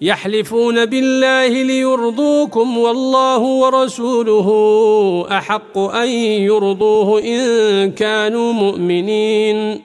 يحلفون بالله ليرضوكم والله ورسوله أحق أن يرضوه إن كانوا مؤمنين.